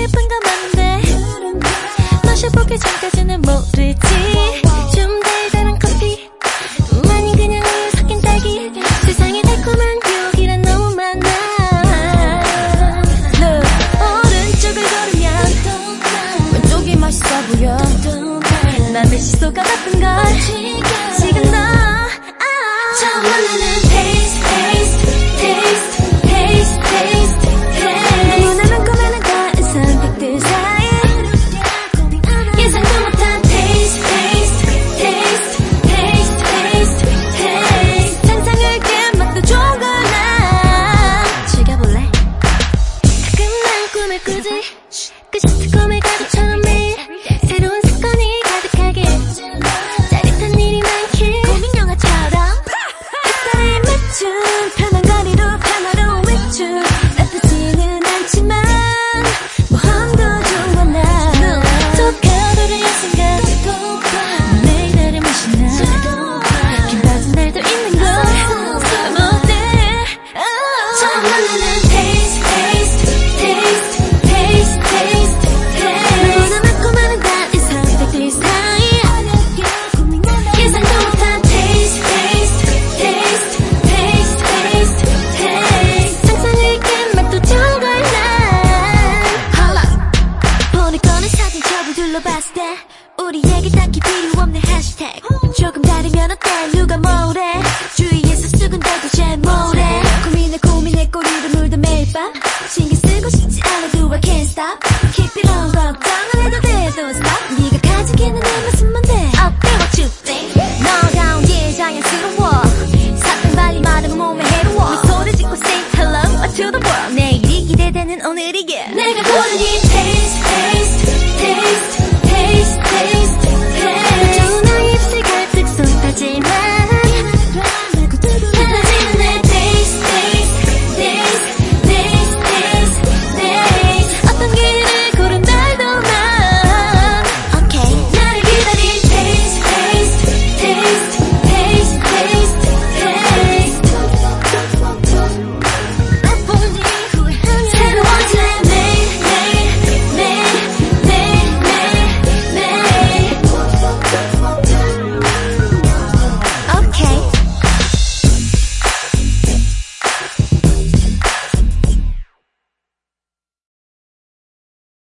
싶은 가만데. 너 싶었기 전까지는 모르 꿈을 꾸지? 그 시트콤을 첩을 둘러봤을 때 우리에게 딱히 필요 없는 해시태그 조금 다르면 어때? 누가 뭐래? 주위에서 수근대도 잘 모래. 고민에 고민에 꼬리를 물던 매일 밤. 신경 쓰고 싶지 않아도 I can't stop. Keep it on 걱정을 해도 돼. Don't stop. 네가 가지고 있는 내 모습만 돼 Up to what you think? 너다운 게 자연스러워. 사탕 발리 마른 몸에 해로워. 미소를 짓고 sing hello to the world. 내일이 기대되는 오늘이게 내가 고른 이 taste